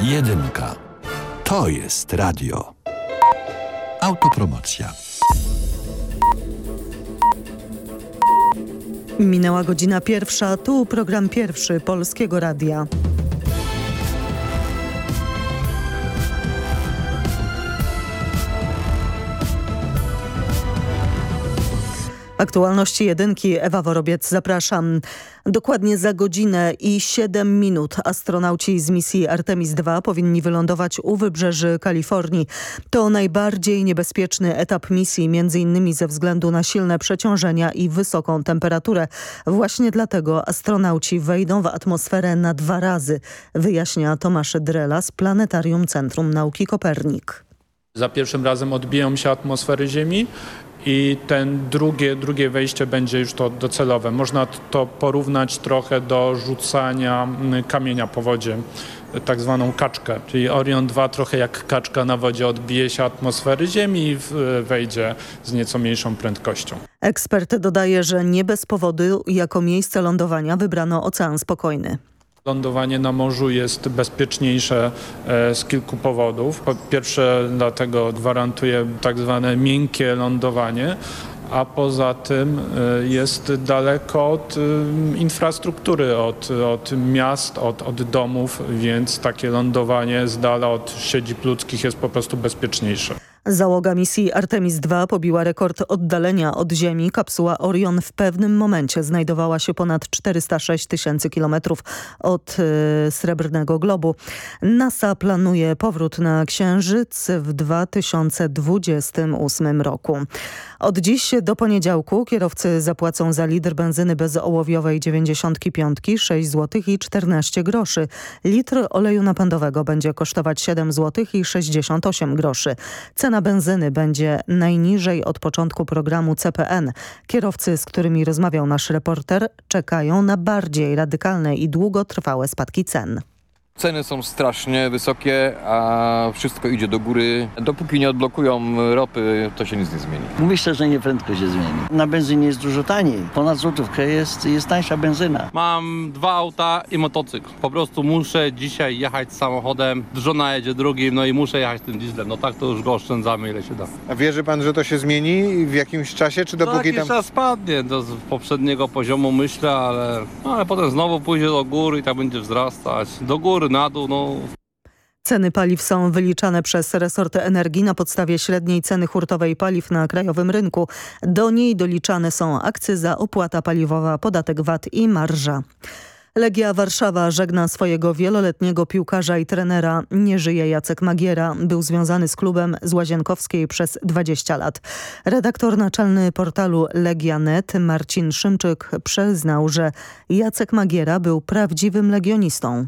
Jedynka. To jest radio. Autopromocja. Minęła godzina pierwsza, tu program pierwszy Polskiego Radia. Aktualności jedynki, Ewa Worobiec, zapraszam. Dokładnie za godzinę i 7 minut astronauci z misji Artemis II powinni wylądować u wybrzeży Kalifornii. To najbardziej niebezpieczny etap misji, między innymi ze względu na silne przeciążenia i wysoką temperaturę. Właśnie dlatego astronauci wejdą w atmosferę na dwa razy, wyjaśnia Tomasz Drela z Planetarium Centrum Nauki Kopernik. Za pierwszym razem odbiją się atmosfery Ziemi, i ten drugie, drugie wejście będzie już to docelowe. Można to porównać trochę do rzucania mm, kamienia po wodzie tak zwaną kaczkę, czyli Orion 2 trochę jak kaczka na wodzie odbije się atmosfery Ziemi i wejdzie z nieco mniejszą prędkością. Ekspert dodaje, że nie bez powodu jako miejsce lądowania wybrano Ocean Spokojny. Lądowanie na morzu jest bezpieczniejsze e, z kilku powodów. Po pierwsze dlatego gwarantuje tak zwane miękkie lądowanie, a poza tym e, jest daleko od e, infrastruktury, od, od miast, od, od domów, więc takie lądowanie z dala od siedzib ludzkich jest po prostu bezpieczniejsze. Załoga misji Artemis II pobiła rekord oddalenia od Ziemi. Kapsuła Orion w pewnym momencie znajdowała się ponad 406 tysięcy kilometrów od y, Srebrnego Globu. NASA planuje powrót na Księżyc w 2028 roku. Od dziś do poniedziałku kierowcy zapłacą za litr benzyny bezołowiowej 95 6 zł i 14 groszy. Litr oleju napędowego będzie kosztować 7 zł i 68 groszy. Cena benzyny będzie najniżej od początku programu CPN. Kierowcy, z którymi rozmawiał nasz reporter, czekają na bardziej radykalne i długotrwałe spadki cen. Ceny są strasznie wysokie, a wszystko idzie do góry. Dopóki nie odblokują ropy, to się nic nie zmieni. Myślę, że nie prędko się zmieni. Na benzynie jest dużo taniej. Ponad złotówkę jest, jest tańsza benzyna. Mam dwa auta i motocykl. Po prostu muszę dzisiaj jechać samochodem. Żona jedzie drugim, no i muszę jechać tym dieslem. No tak to już go oszczędzamy ile się da. A wierzy pan, że to się zmieni w jakimś czasie, czy dopóki tam... czas spadnie do poprzedniego poziomu myślę, ale, no, ale potem znowu pójdzie do góry i tak będzie wzrastać. Do góry, no Ceny paliw są wyliczane przez resorty energii na podstawie średniej ceny hurtowej paliw na krajowym rynku. Do niej doliczane są akcyza, opłata paliwowa, podatek VAT i marża. Legia Warszawa żegna swojego wieloletniego piłkarza i trenera. Nie żyje Jacek Magiera. Był związany z klubem z Łazienkowskiej przez 20 lat. Redaktor naczelny portalu Legia.net Marcin Szymczyk przyznał, że Jacek Magiera był prawdziwym legionistą.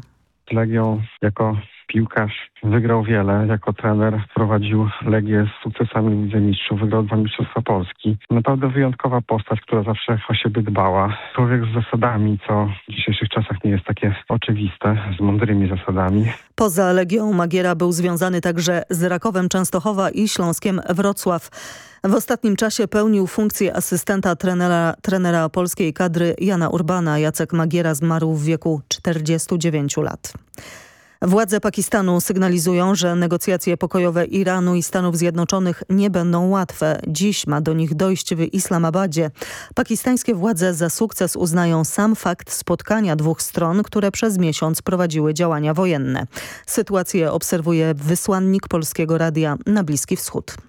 Legią jako piłkarz wygrał wiele. Jako trener prowadził Legię z sukcesami w Lidze Mistrzów, wygrał dwa Mistrzostwa Polski. Naprawdę wyjątkowa postać, która zawsze o siebie dbała. Człowiek z zasadami, co w dzisiejszych czasach nie jest takie oczywiste, z mądrymi zasadami. Poza Legią Magiera był związany także z Rakowem Częstochowa i Śląskiem Wrocław. W ostatnim czasie pełnił funkcję asystenta trenera, trenera polskiej kadry Jana Urbana. Jacek Magiera zmarł w wieku 49 lat. Władze Pakistanu sygnalizują, że negocjacje pokojowe Iranu i Stanów Zjednoczonych nie będą łatwe. Dziś ma do nich dojść w Islamabadzie. Pakistańskie władze za sukces uznają sam fakt spotkania dwóch stron, które przez miesiąc prowadziły działania wojenne. Sytuację obserwuje wysłannik Polskiego Radia na Bliski Wschód.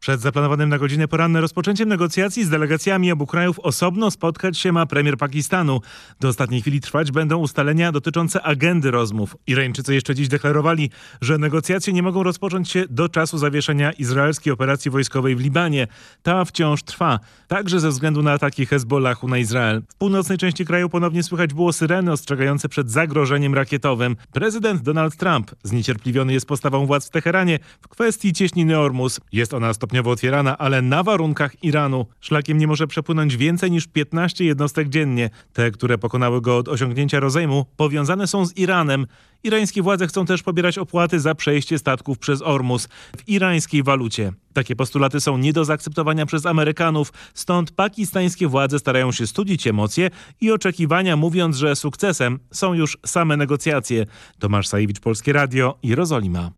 Przed zaplanowanym na godzinę poranne rozpoczęciem negocjacji z delegacjami obu krajów osobno spotkać się ma premier Pakistanu. Do ostatniej chwili trwać będą ustalenia dotyczące agendy rozmów. Irańczycy jeszcze dziś deklarowali, że negocjacje nie mogą rozpocząć się do czasu zawieszenia izraelskiej operacji wojskowej w Libanie. Ta wciąż trwa, także ze względu na ataki Hezbollahu na Izrael. W północnej części kraju ponownie słychać było syreny ostrzegające przed zagrożeniem rakietowym. Prezydent Donald Trump zniecierpliwiony jest postawą władz w Teheranie w kwestii cieśniny Ormus. Jest ona 100 stopniowo otwierana, ale na warunkach Iranu. Szlakiem nie może przepłynąć więcej niż 15 jednostek dziennie. Te, które pokonały go od osiągnięcia rozejmu, powiązane są z Iranem. Irańskie władze chcą też pobierać opłaty za przejście statków przez Ormus w irańskiej walucie. Takie postulaty są nie do zaakceptowania przez Amerykanów, stąd pakistańskie władze starają się studzić emocje i oczekiwania, mówiąc, że sukcesem są już same negocjacje. Tomasz Sajewicz, Polskie Radio, Jerozolima.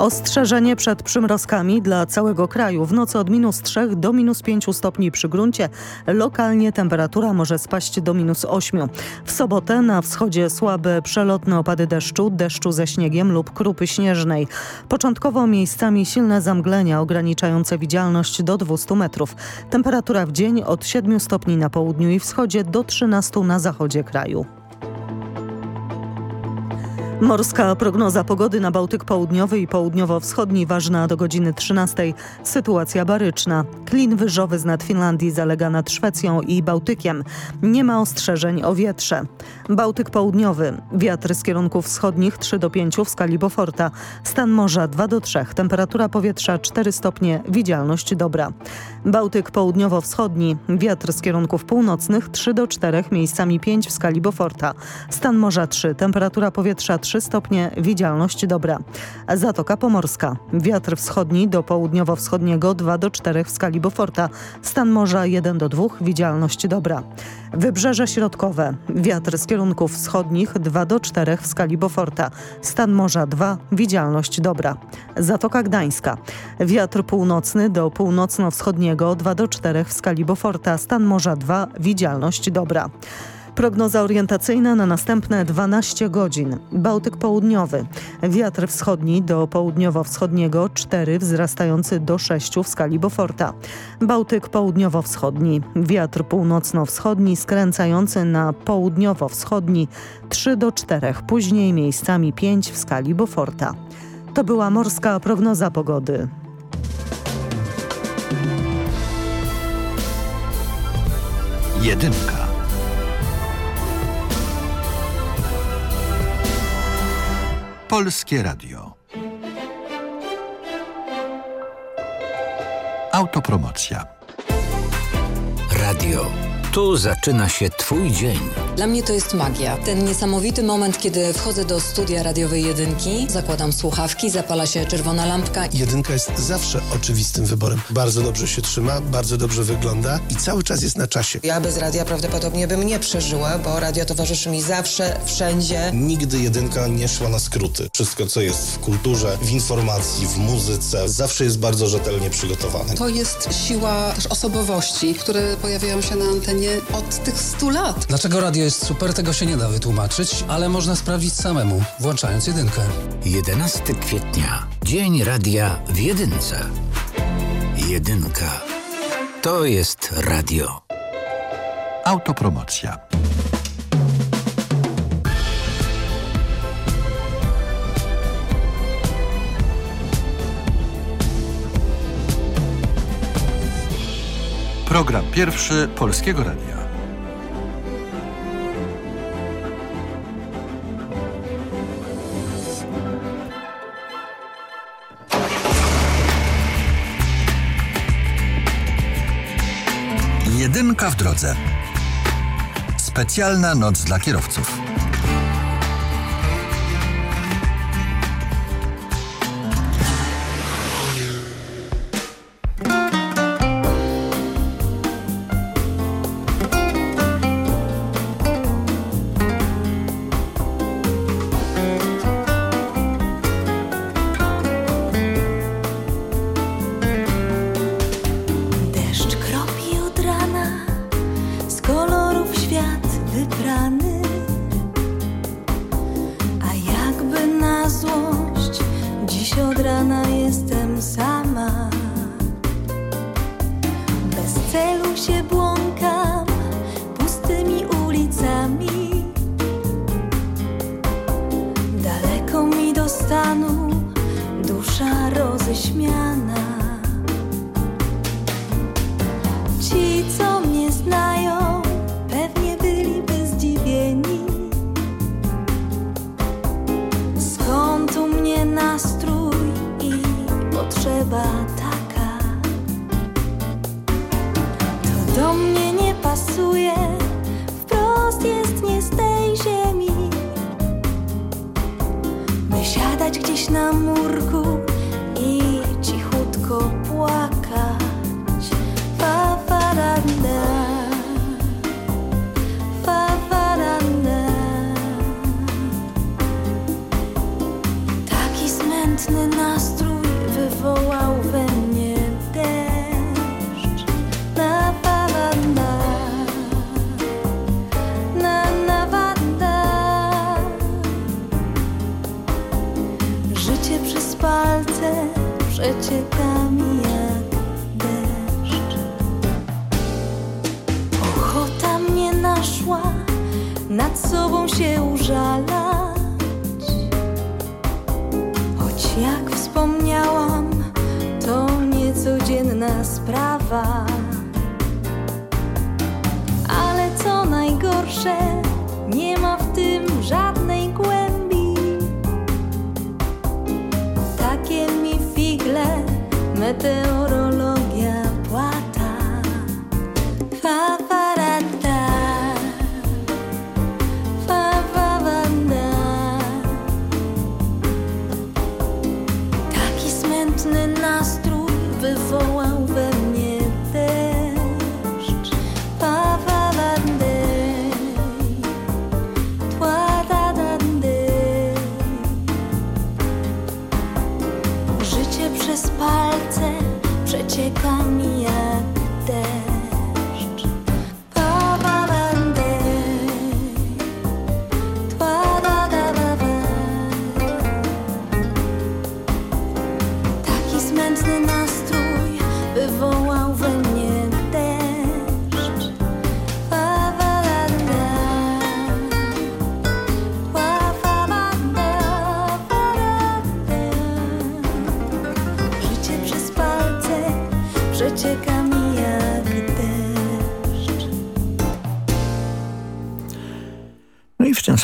Ostrzeżenie przed przymrozkami dla całego kraju. W nocy od minus 3 do minus 5 stopni przy gruncie. Lokalnie temperatura może spaść do minus 8. W sobotę na wschodzie słabe przelotne opady deszczu, deszczu ze śniegiem lub krupy śnieżnej. Początkowo miejscami silne zamglenia ograniczające widzialność do 200 metrów. Temperatura w dzień od 7 stopni na południu i wschodzie do 13 na zachodzie kraju. Morska prognoza pogody na Bałtyk Południowy i Południowo-Wschodni ważna do godziny 13. Sytuacja baryczna. Klin wyżowy z nad Finlandii zalega nad Szwecją i Bałtykiem. Nie ma ostrzeżeń o wietrze. Bałtyk Południowy. Wiatr z kierunków wschodnich 3 do 5 w skali Boforta. Stan morza 2 do 3. Temperatura powietrza 4 stopnie. Widzialność dobra. Bałtyk Południowo-Wschodni. Wiatr z kierunków północnych 3 do 4. Miejscami 5 w skali Boforta. Stan morza 3. Temperatura powietrza 3 stopnie, widzialność dobra. Zatoka Pomorska. Wiatr wschodni do południowo-wschodniego 2 do 4 w skali Boforta. Stan morza 1 do 2, widzialność dobra. Wybrzeże Środkowe. Wiatr z kierunków wschodnich 2 do 4 w skali Boforta. Stan morza 2, widzialność dobra. Zatoka Gdańska. Wiatr północny do północno-wschodniego 2 do 4 w skali Boforta. Stan morza 2, widzialność dobra. Prognoza orientacyjna na następne 12 godzin. Bałtyk południowy. Wiatr wschodni do południowo-wschodniego 4 wzrastający do 6 w skali Boforta. Bałtyk południowo-wschodni. Wiatr północno-wschodni skręcający na południowo-wschodni 3 do 4, później miejscami 5 w skali Boforta. To była morska prognoza pogody. Jedynka. Polskie Radio. Autopromocja. Radio. Tu zaczyna się Twój dzień. Dla mnie to jest magia. Ten niesamowity moment, kiedy wchodzę do studia radiowej jedynki, zakładam słuchawki, zapala się czerwona lampka. Jedynka jest zawsze oczywistym wyborem. Bardzo dobrze się trzyma, bardzo dobrze wygląda i cały czas jest na czasie. Ja bez radia prawdopodobnie bym nie przeżyła, bo radio towarzyszy mi zawsze, wszędzie. Nigdy jedynka nie szła na skróty. Wszystko, co jest w kulturze, w informacji, w muzyce, zawsze jest bardzo rzetelnie przygotowane. To jest siła też osobowości, które pojawiają się na antenie od tych stu lat. Dlaczego radio jest super, tego się nie da wytłumaczyć, ale można sprawdzić samemu, włączając jedynkę. 11 kwietnia. Dzień radia w jedynce. Jedynka. To jest radio. Autopromocja. Program pierwszy Polskiego Radia. Jedynka w drodze. Specjalna noc dla kierowców. celu się błąkam pustymi ulicami. Daleko mi do stanu, dusza roześmiana.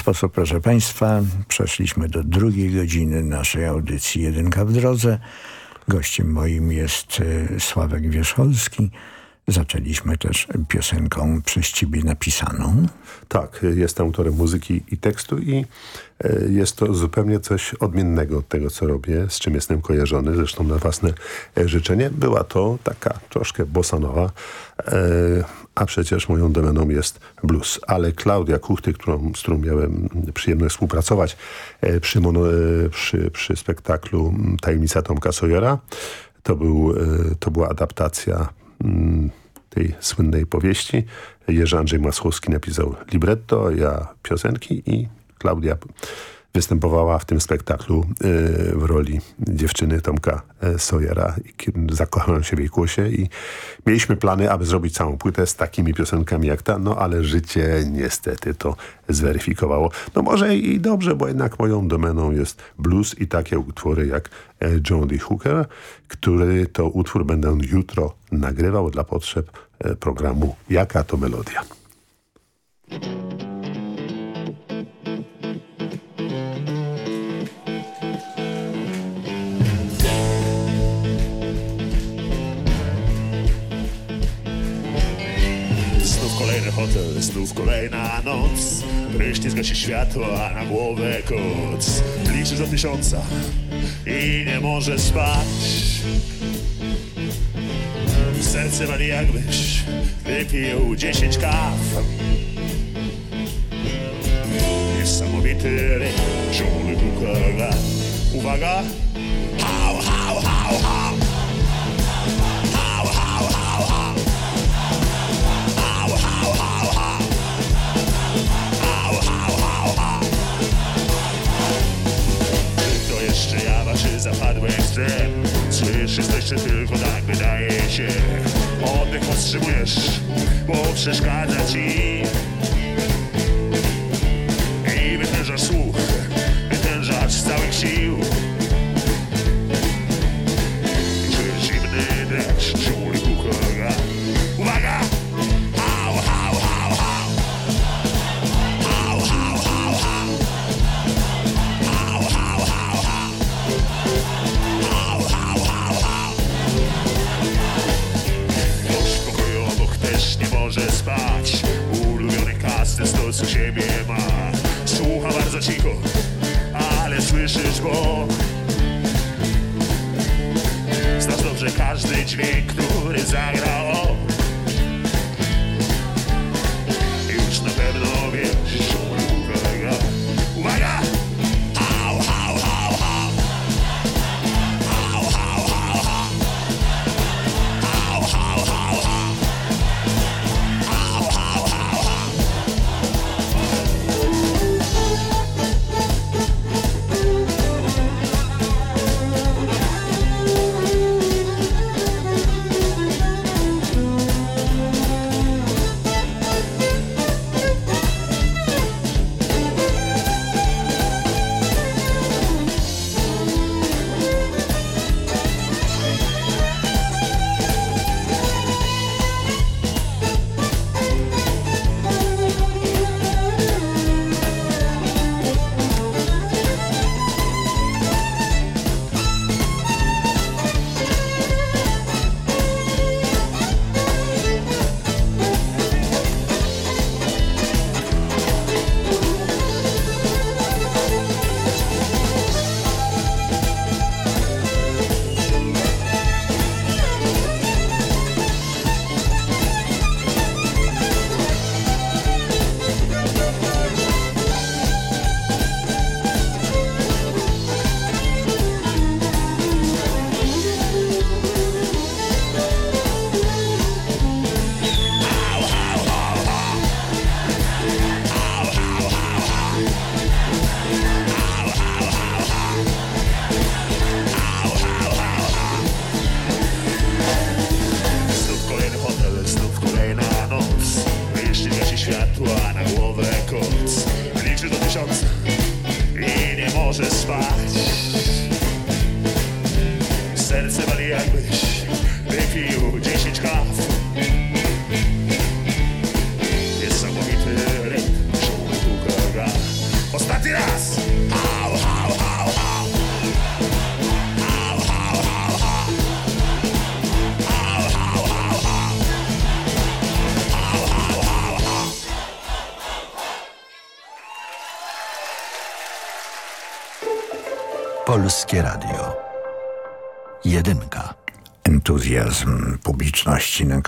Sposób, proszę Państwa, przeszliśmy do drugiej godziny naszej audycji Jedynka w drodze. Gościem moim jest e, Sławek Wierzcholski. Zaczęliśmy też piosenką przez ciebie napisaną. Tak, jestem autorem muzyki i tekstu i e, jest to zupełnie coś odmiennego od tego, co robię, z czym jestem kojarzony, zresztą na własne e, życzenie. Była to taka troszkę bossanowa, e, a przecież moją domeną jest blues. Ale Klaudia Kuchty, którą, z którą miałem przyjemność współpracować e, przy, e, przy, przy spektaklu Tajemnica Tomka Sawyera, to, był, e, to była adaptacja tej słynnej powieści. Jerzy Andrzej Masłowski napisał libretto, ja piosenki i Klaudia występowała w tym spektaklu y, w roli dziewczyny Tomka. I kiedy Zakochałem się w jej głosie i mieliśmy plany, aby zrobić całą płytę z takimi piosenkami jak ta, no ale życie niestety to zweryfikowało. No może i dobrze, bo jednak moją domeną jest blues i takie utwory jak e, John D. Hooker, który to utwór będę jutro nagrywał dla potrzeb e, programu Jaka to melodia. Hotel, znów kolejna noc. Wyślizga się światło, a na głowę koc Liczy do tysiąca i nie może spać. Serce wali jakbyś wypił dziesięć kaw. Niesamowity rytm, Johnny Hooker Uwaga! Zapadłem w? Słyszysz coś, czy tylko tak wydaje się? Oddech powstrzymujesz, bo przeszkadza ci I wytężasz słuch, wytężasz z całych sił u siebie ma. Słucha bardzo cicho, ale słyszysz go. Znasz dobrze każdy dźwięk, który zagrał. on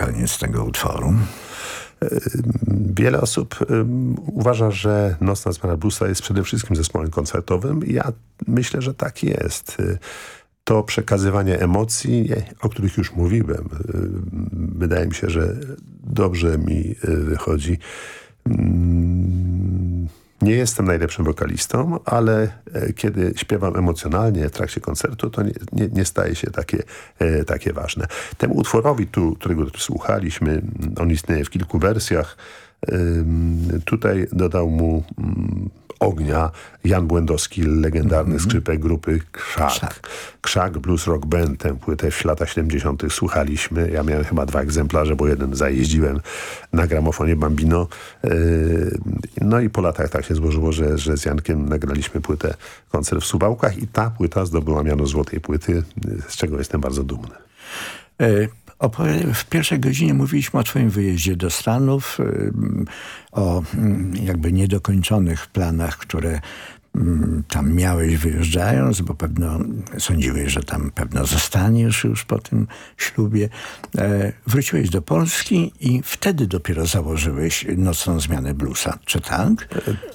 koniec tego utworu. Wiele osób ym, uważa, że Nocna Zmiana Bluesa jest przede wszystkim zespołem koncertowym. Ja myślę, że tak jest. Y, To przekazywanie emocji, o których już mówiłem, wydaje mi się, że dobrze mi wychodzi. Nie jestem najlepszym wokalistą, ale e, kiedy śpiewam emocjonalnie w trakcie koncertu, to nie, nie, nie staje się takie, e, takie ważne. Temu utworowi, tu, którego tu słuchaliśmy, on istnieje w kilku wersjach. Tutaj dodał mu mm, ognia Jan Błędowski, legendarny skrzypek grupy Krzak. Krzak. Blues Rock Band, tę płytę w latach 70. słuchaliśmy. Ja miałem chyba dwa egzemplarze, bo jeden zajeździłem na gramofonie Bambino. Yy, No i po latach tak się złożyło, że, że z Jankiem nagraliśmy płytę koncert w Suwałkach i ta płyta zdobyła miano złotej płyty, z czego jestem bardzo dumny. Opowi- W pierwszej godzinie mówiliśmy o twoim wyjeździe do Stanów, ym, o mm, jakby niedokończonych planach, które mm, tam miałeś wyjeżdżając, bo pewno sądziłeś, że tam pewno zostaniesz już po tym ślubie. E, Wróciłeś do Polski i wtedy dopiero założyłeś Nocną Zmianę Bluesa, czy tak?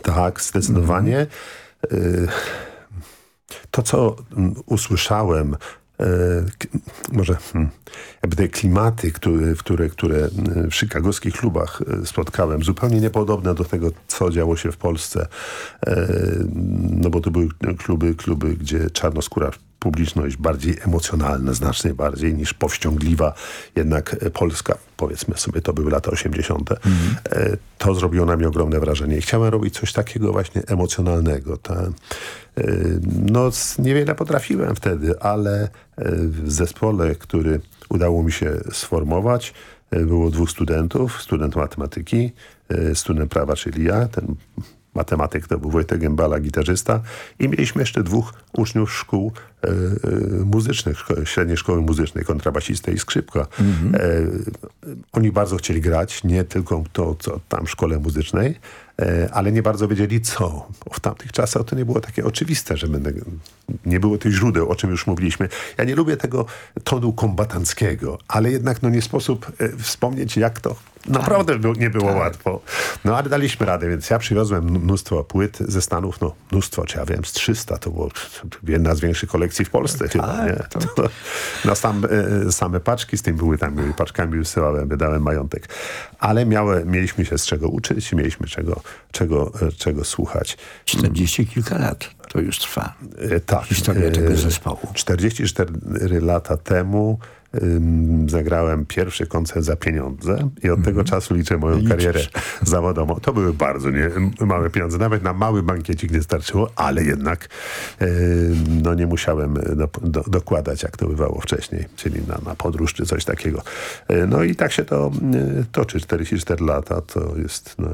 Tak, zdecydowanie. Y, To, co mm, usłyszałem, e, może hmm, jakby te klimaty, które, które, które w chicagowskich klubach e, spotkałem, zupełnie niepodobne do tego, co działo się w Polsce. E, No bo to były kluby, kluby, gdzie czarnoskóra publiczność bardziej emocjonalna, znacznie bardziej niż powściągliwa. Jednak e, Polska, powiedzmy sobie, to były lata 80. E, To zrobiło na mnie ogromne wrażenie. I chciałem robić coś takiego właśnie emocjonalnego. Ta, e, no, niewiele potrafiłem wtedy, ale e, w zespole, który udało mi się sformować, było dwóch studentów, student matematyki, student prawa, czyli ja, ten matematyk to był Wojtek Gębala, gitarzysta i mieliśmy jeszcze dwóch uczniów szkół e, e, muzycznych, szko- średniej szkoły muzycznej, kontrabasistę i skrzypka. Mhm. E, oni bardzo chcieli grać, nie tylko to, co tam w szkole muzycznej, e, ale nie bardzo wiedzieli co. Bo w tamtych czasach to nie było takie oczywiste, że będę, nie było tych źródeł, o czym już mówiliśmy. Ja nie lubię tego tonu kombatanckiego, ale jednak no nie sposób e, wspomnieć, jak to naprawdę nie było łatwo. No ale daliśmy radę, więc ja przywiozłem mnóstwo płyt ze Stanów, no mnóstwo, czy ja wiem, z 300, to było jedna z większych kolekcji w Polsce chyba, nie? To, no sam, e, same paczki z tymi płytami, paczkami wysyłałem, wydałem majątek. Ale miałe, mieliśmy się z czego uczyć, mieliśmy czego, czego, e, czego słuchać. 40 kilka lat to już trwa. E, tak. Historia tego zespołu. 44 lata temu zagrałem pierwszy koncert za pieniądze i od tego czasu liczę moją Liczysz. karierę zawodową. To były bardzo nie, małe pieniądze. Nawet na mały bankiecik nie starczyło, ale jednak no nie musiałem do, do, dokładać, jak to bywało wcześniej, czyli na, na podróż czy coś takiego. E, No i tak się to y, toczy. 44 lata to jest... No,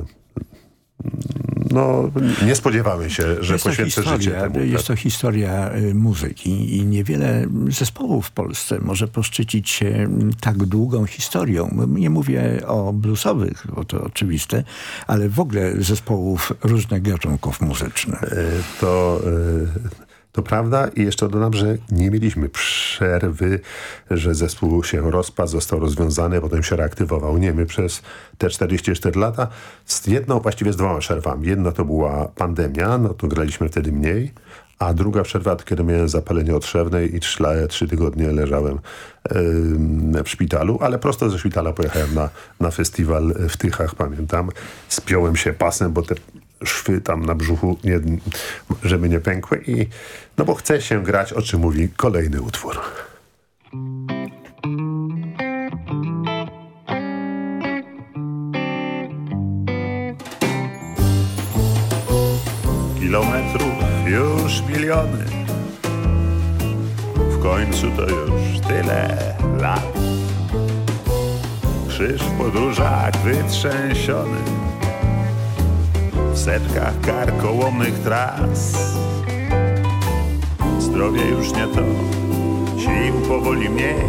no, nie spodziewałem się, że jest poświęcę życie temu. Jest to historia y, muzyki i niewiele zespołów w Polsce może poszczycić się tak długą historią. Nie mówię o bluesowych, bo to oczywiste, ale w ogóle zespołów różnych gatunków muzycznych. E, to, e, to prawda i jeszcze dodam, że nie mieliśmy przerwy, że zespół się rozpadł, został rozwiązany, potem się reaktywował. Nie, my przez te 44 lata z jedną, właściwie z dwoma przerwami. Jedna to była pandemia, no to graliśmy wtedy mniej, a druga przerwa, kiedy miałem zapalenie otrzewne i trzy, trzy tygodnie leżałem em, w szpitalu, ale prosto ze szpitala pojechałem na, na festiwal w Tychach, pamiętam. Spiąłem się pasem, bo te szwy tam na brzuchu, nie, żeby nie pękły i no bo chce się grać, o czym mówi kolejny utwór. Kilometrów już miliony. W końcu to już tyle lat. Krzyż w podróżach wytrzęsiony W setkach karkołomnych tras Zdrowie już nie to, sił powoli mniej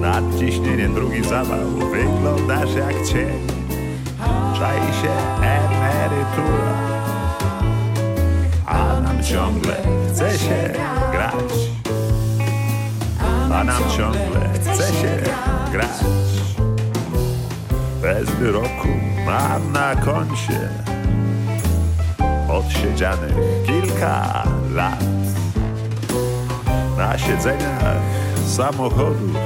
Nad ciśnieniem drugi zawał Wyglądasz jak cień Czai się emerytura a nam ciągle chce się grać. A nam ciągle chce się grać. Bez wyroku mam na koncie odsiedzianych kilka lat. Na siedzeniach samochodów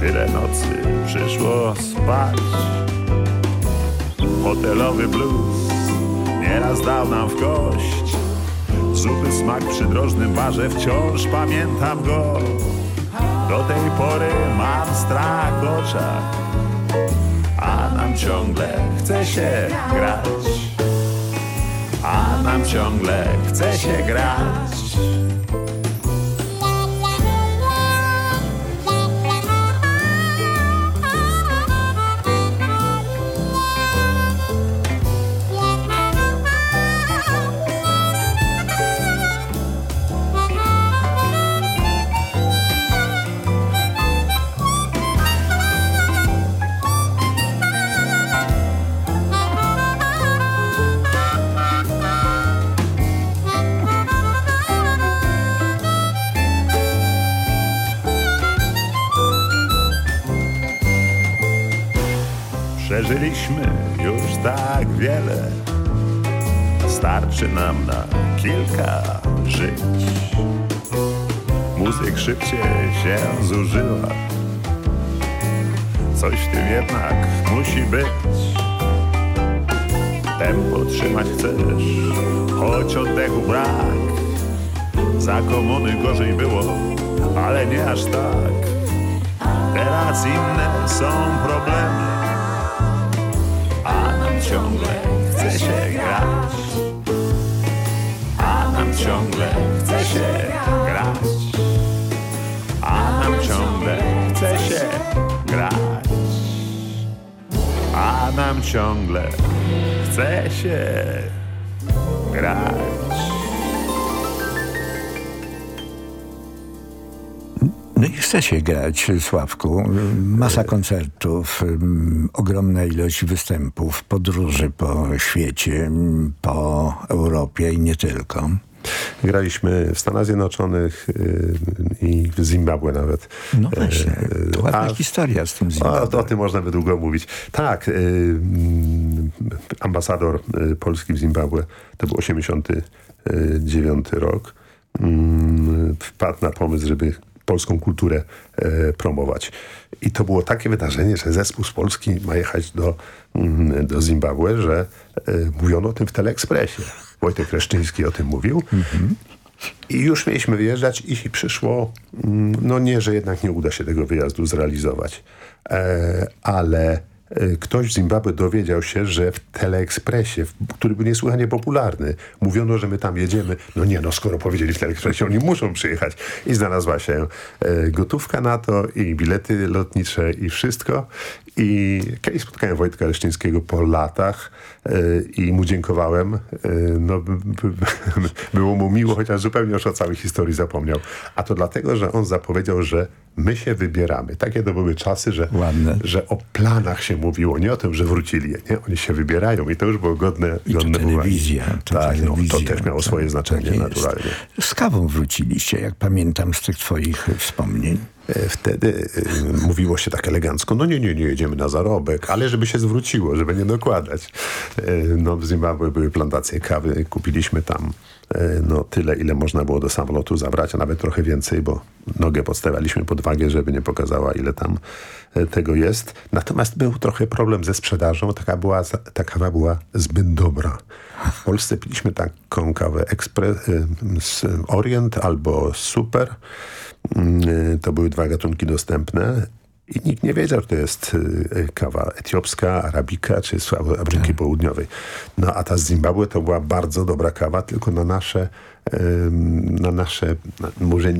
tyle nocy przyszło spać. Hotelowy blues nieraz dał nam w kość. Zupy smak przy drożnym barze, wciąż pamiętam go. Do tej pory mam strach w oczach, ciągle chce się grać. A nam ciągle chce się grać. Już tak wiele, starczy nam na kilka żyć. Muzyk szybciej się zużyła, coś w tym jednak musi być. Tempo trzymać chcesz, choć oddechu brak. Za komuny gorzej było, ale nie aż tak. Teraz inne są problemy ciągle chce się grać. A nam ciągle chce się grać. A nam ciągle chce się grać. A nam ciągle chce się grać. Chce się grać, Sławku. Masa koncertów, mm, ogromna ilość występów, podróży po świecie, mm, po Europie i nie tylko. Graliśmy w Stanach Zjednoczonych y, i w Zimbabwe nawet. No właśnie, E, to ładna a- historia z tym Zimbabwe. O, o tym można by długo mówić. Tak, y, mm, ambasador y, Polski w Zimbabwe, to był 89 rok, mm, wpadł na pomysł, żeby polską kulturę e, promować. I to było takie wydarzenie, że zespół z Polski ma jechać do, mm, do Zimbabwe, że e, mówiono o tym w Teleekspresie. Wojtek Reszczyński o tym mówił. I już mieliśmy wyjeżdżać i przyszło, mm, no nie, że jednak nie uda się tego wyjazdu zrealizować. E, ale ktoś w Zimbabwe dowiedział się, że w Teleekspresie, który był niesłychanie popularny, mówiono, że my tam jedziemy. No nie, no skoro powiedzieli w Teleekspresie, oni muszą przyjechać. I znalazła się e, gotówka na to i bilety lotnicze i wszystko. I kiedyś spotkałem Wojtka Leszczyńskiego po latach e, i mu dziękowałem. E, no, b, b, było mu miło, chociaż zupełnie już o całej historii zapomniał. A to dlatego, że on zapowiedział, że my się wybieramy. Takie to były czasy, że, że o planach się mówiło, nie o tym, że wrócili. Nie? Oni się wybierają i to już było godne, I to godne uwagi. telewizja, to tak, no, to telewizja, też miało tak, swoje znaczenie tak naturalnie. Z kawą wróciliście, jak pamiętam z tych twoich wspomnień. E, Wtedy e, mówiło się tak elegancko, no nie, nie, nie, jedziemy na zarobek, ale żeby się zwróciło, żeby nie dokładać. E, No w Zimbabwe były plantacje kawy, kupiliśmy tam no tyle, ile można było do samolotu zabrać, a nawet trochę więcej, bo nogę podstawialiśmy pod wagę, żeby nie pokazała, ile tam e, tego jest. Natomiast był trochę problem ze sprzedażą, taka, była, ta kawa była zbyt dobra. W Polsce piliśmy taką kawę Express, e, z Orient albo Super. Mm, To były dwa gatunki dostępne i nikt nie wiedział, że to jest y, kawa etiopska, arabika czy z Afryki Południowej. No a ta z Zimbabwe to była bardzo dobra kawa, tylko na nasze na nasze na, może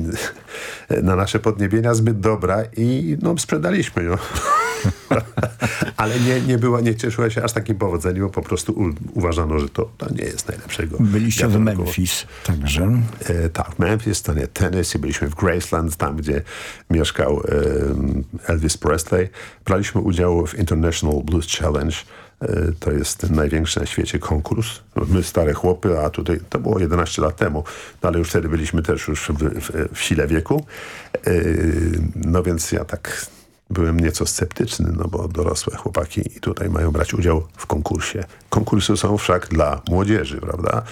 na nasze podniebienia zbyt dobra i no sprzedaliśmy ją. Ale nie, nie była, nie cieszyła się aż takim powodzeniem, bo po prostu u, uważano, że to, to nie jest najlepszego. Byliście w. Memphis także. E, tak, w Memphis, to nie Tennessee, byliśmy w Graceland, tam gdzie mieszkał em, Elvis Presley. Braliśmy udział w International Blues Challenge. E, to jest największy na świecie konkurs. My stare chłopy, a tutaj to było 11 lat temu, no ale już wtedy byliśmy też już w, w, w sile wieku. E, no więc ja tak byłem nieco sceptyczny, no bo dorosłe chłopaki i tutaj mają brać udział w konkursie. Konkursy są wszak dla młodzieży, prawda?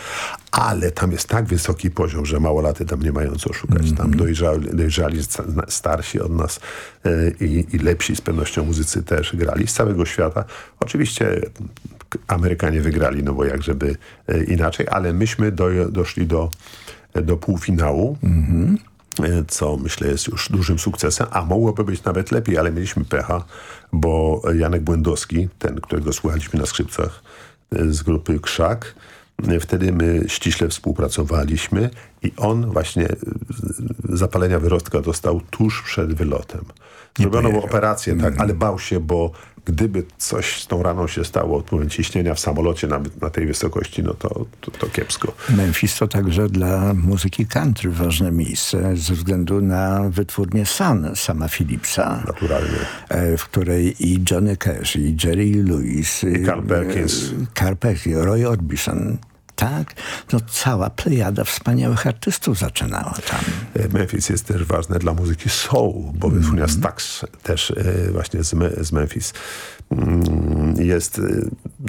Ale tam jest tak wysoki poziom, że małolaty tam nie mają co szukać. Tam dojrzali, dojrzali sta- starsi od nas e, i, i lepsi z pewnością muzycy też grali z całego świata. Oczywiście Amerykanie wygrali, no bo jak żeby e, inaczej, ale myśmy do, doszli do, do półfinału e, co myślę jest już dużym sukcesem, a mogłoby być nawet lepiej, ale mieliśmy pecha, bo Janek Błędowski, ten, którego słuchaliśmy na skrzypcach e, z grupy Krzak, e, wtedy my ściśle współpracowaliśmy i on właśnie e, zapalenia wyrostka dostał tuż przed wylotem. Zrobiono mu operację, tak, ale bał się, bo gdyby coś z tą raną się stało, odpływem ciśnienia w samolocie na, na tej wysokości, no to, to, to kiepsko. Memphis to także dla muzyki country ważne miejsce ze względu na wytwórnię Sun sama Philipsa. Naturalnie. e, W której i Johnny Cash, i Jerry Lewis, i Carl Perkins. Carl Perkins, Roy Orbison. Tak, no cała plejada wspaniałych artystów zaczynała tam. E, Memphis jest też ważne dla muzyki soul, bo wytwórnia Stax też e, właśnie z, Me z Memphis mm, jest, e,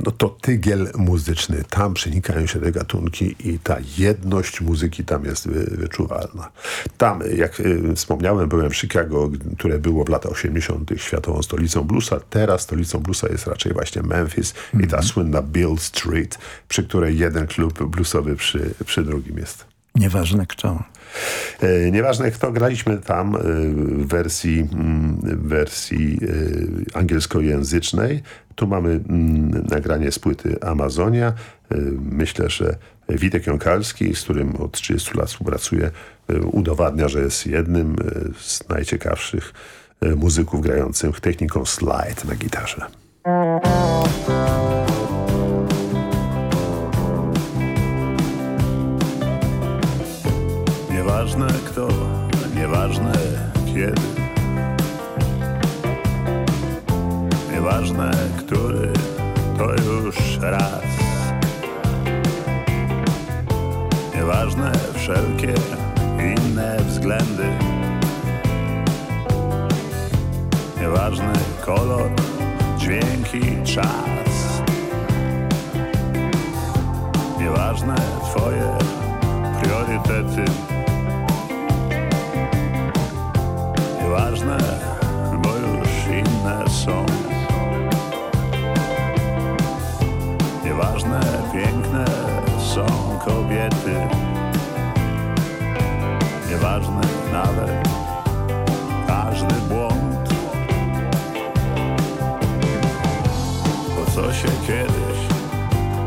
no to tygiel muzyczny. Tam przenikają się te gatunki i ta jedność muzyki tam jest wy, wyczuwalna. Tam, jak wspomniałem, byłem w Chicago, które było w latach 80. światową stolicą bluesa. Teraz stolicą bluesa jest raczej właśnie Memphis i ta słynna Bill Street, przy której jeden klub bluesowy przy, przy drugim jest. Nieważne kto. E, Nieważne kto, graliśmy tam e, w wersji, mm, wersji e, angielskojęzycznej. Tu mamy mm, nagranie z płyty Amazonia. Myślę, że Witek Jąkalski, z którym od 30 lat współpracuję, udowadnia, że jest jednym z najciekawszych muzyków grających techniką slide na gitarze. Nieważne kto, nieważne kiedy. Nieważne, który, to już raz. Nieważne wszelkie inne względy. Nieważny kolor, dźwięki, czas. Nieważne twoje priorytety. Nieważne, bo już inne są. Nieważne, piękne są kobiety. Nieważny nawet każdy błąd. Bo co się kiedyś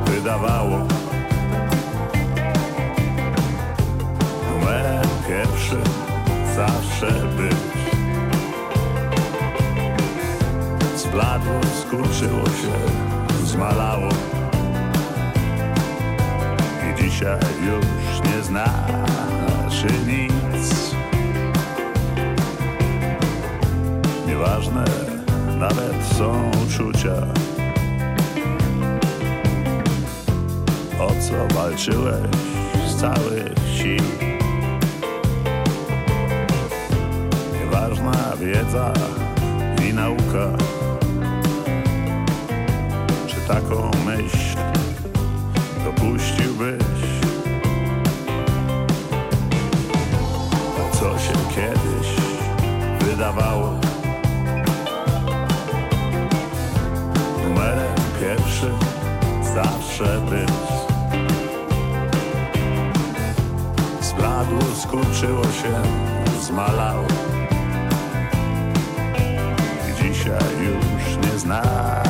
wydawało Zbladło, skurczyło się, zmalało i dzisiaj już nie znaczy nic. Nieważne, nawet są uczucia. O co walczyłeś z całych sił? Nieważna wiedza i nauka. Taką myśl dopuściłbyś? A co się kiedyś wydawało numerem pierwszym zawsze być? Zbladło, skurczyło się, zmalało dzisiaj już nie znaczy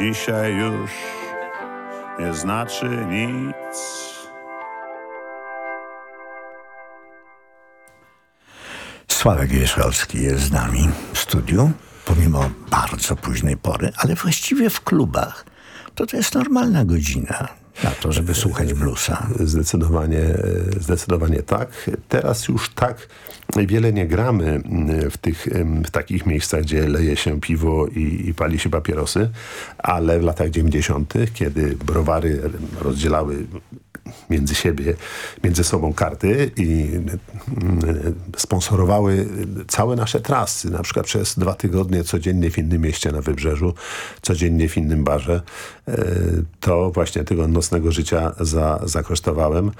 dzisiaj już nie znaczy nic. Sławek Wierzchowski jest z nami w studiu, pomimo bardzo późnej pory, ale właściwie w klubach to to jest normalna godzina na to, żeby słuchać bluesa. Zdecydowanie, zdecydowanie tak. Teraz już tak wiele nie gramy w, tych, w takich miejscach, gdzie leje się piwo i, i pali się papierosy, ale w latach 90., kiedy browary rozdzielały między siebie, między sobą karty i sponsorowały całe nasze trasy. Na przykład przez dwa tygodnie codziennie w innym mieście na Wybrzeżu, codziennie w innym barze. To właśnie tego nocnego życia za, zakosztowałem.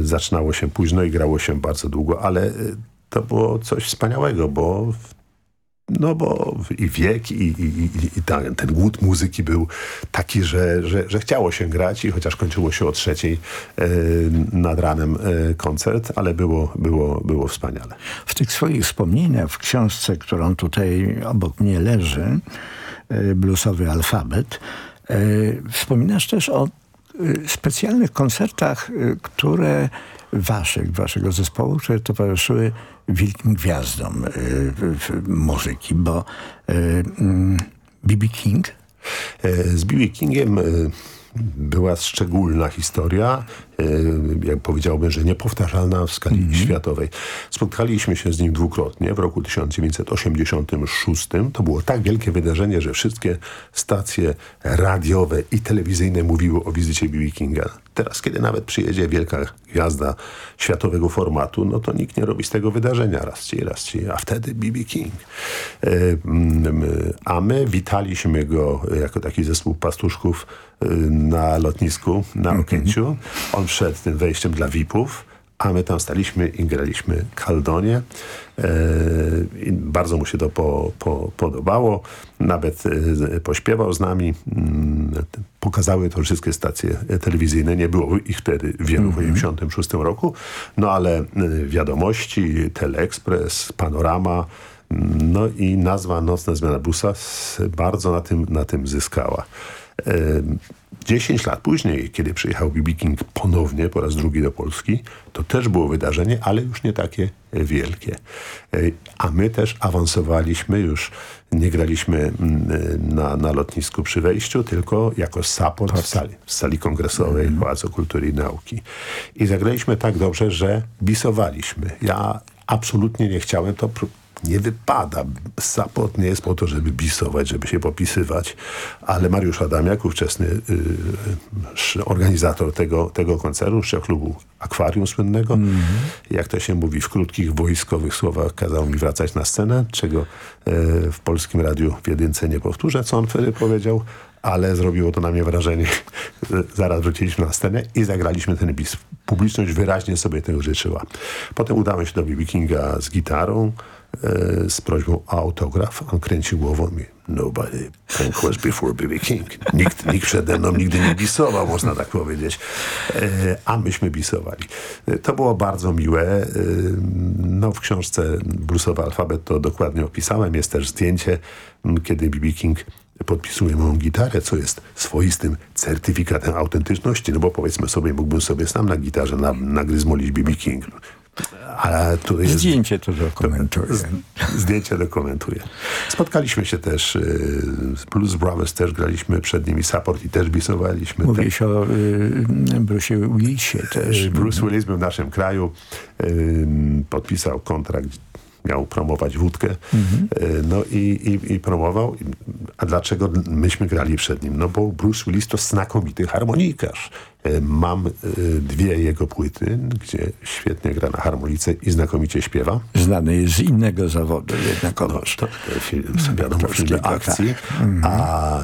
Zaczynało się późno i grało się bardzo długo, ale to było coś wspaniałego, bo no bo i wiek, i, i, i ten, ten głód muzyki był taki, że, że, że, chciało się grać i chociaż kończyło się o trzeciej e, nad ranem e, koncert, ale było, było, było wspaniale. W tych swoich wspomnieniach w książce, którą tutaj obok mnie leży, e, bluesowy alfabet, e, wspominasz też o e, specjalnych koncertach, które waszych, waszego zespołu, które towarzyszyły wielkim gwiazdom y, muzyki, bo B.B. King Z B.B. Kingiem była szczególna historia, jak powiedziałbym, że niepowtarzalna w skali mm -hmm. światowej. Spotkaliśmy się z nim dwukrotnie w roku 1986. To było tak wielkie wydarzenie, że wszystkie stacje radiowe i telewizyjne mówiły o wizycie B.B. Kinga. Teraz, kiedy nawet przyjedzie wielka gwiazda światowego formatu, no to nikt nie robi z tego wydarzenia raz ci, raz ci, a wtedy B.B. King. A my witaliśmy go jako taki zespół pastuszków na lotnisku, na Okęciu. On wszedł tym wejściem dla VIP-ów, a my tam staliśmy i graliśmy kaldonie. E, bardzo mu się to po, po, podobało. Nawet e, pośpiewał z nami. Mm, pokazały to wszystkie stacje telewizyjne. Nie było ich wtedy wielu mm -hmm. w 1986 roku. No ale e, wiadomości, Teleexpress, Panorama, no i nazwa Nocna Zmiana Busa bardzo na tym, na tym zyskała. 10 lat później, kiedy przyjechał B.B. King ponownie po raz drugi do Polski, to też było wydarzenie, ale już nie takie wielkie. A my też awansowaliśmy już, nie graliśmy na, na lotnisku przy wejściu, tylko jako support w sali, w sali kongresowej mm. Pałacu Kultury i Nauki. I zagraliśmy tak dobrze, że bisowaliśmy. Ja absolutnie nie chciałem, to nie wypada. Support nie jest po to, żeby bisować, żeby się popisywać, ale Mariusz Adamiak, ówczesny y, organizator tego, tego koncertu, klubu Akwarium słynnego, mm -hmm. jak to się mówi w krótkich wojskowych słowach, kazał mi wracać na scenę, czego y, w Polskim Radiu w jedynce nie powtórzę, co on wtedy powiedział, ale zrobiło to na mnie wrażenie. Zaraz wróciliśmy na scenę i zagraliśmy ten bis. Publiczność wyraźnie sobie tego życzyła. Potem udałem się do B.B. Kinga z gitarą, e, z prośbą o autograf. On kręcił głową i nobody can quest before B.B. King. Nikt, nikt przede mną nigdy nie bisował, można tak powiedzieć. E, a myśmy bisowali. E, to było bardzo miłe. E, no w książce Bluesowy Alfabet to dokładnie opisałem. Jest też zdjęcie, kiedy B.B. King podpisuje moją gitarę, co jest swoistym certyfikatem autentyczności, no bo powiedzmy sobie, mógłbym sobie sam na gitarze na, nagryzmolić B.B. King. Tu jest, zdjęcie to dokumentuje. zdjęcie dokumentuje. Spotkaliśmy się też y, z Blues Brothers, też graliśmy przed nimi support i też bisowaliśmy. Mówisz te... o y, Bruce Willisie też. Y, Bruce Willis był w naszym kraju, y, podpisał kontrakt miał promować wódkę. Mhm. E, no i, i, i, promował. A dlaczego myśmy grali przed nim? No bo Bruce Willis to znakomity harmonikarz. E, mam e, dwie jego płyty, gdzie świetnie gra na harmonice i znakomicie śpiewa. Znany jest z innego zawodu jednakowoż. No, to film, wiadomo, filmy akcji, tak. mhm. a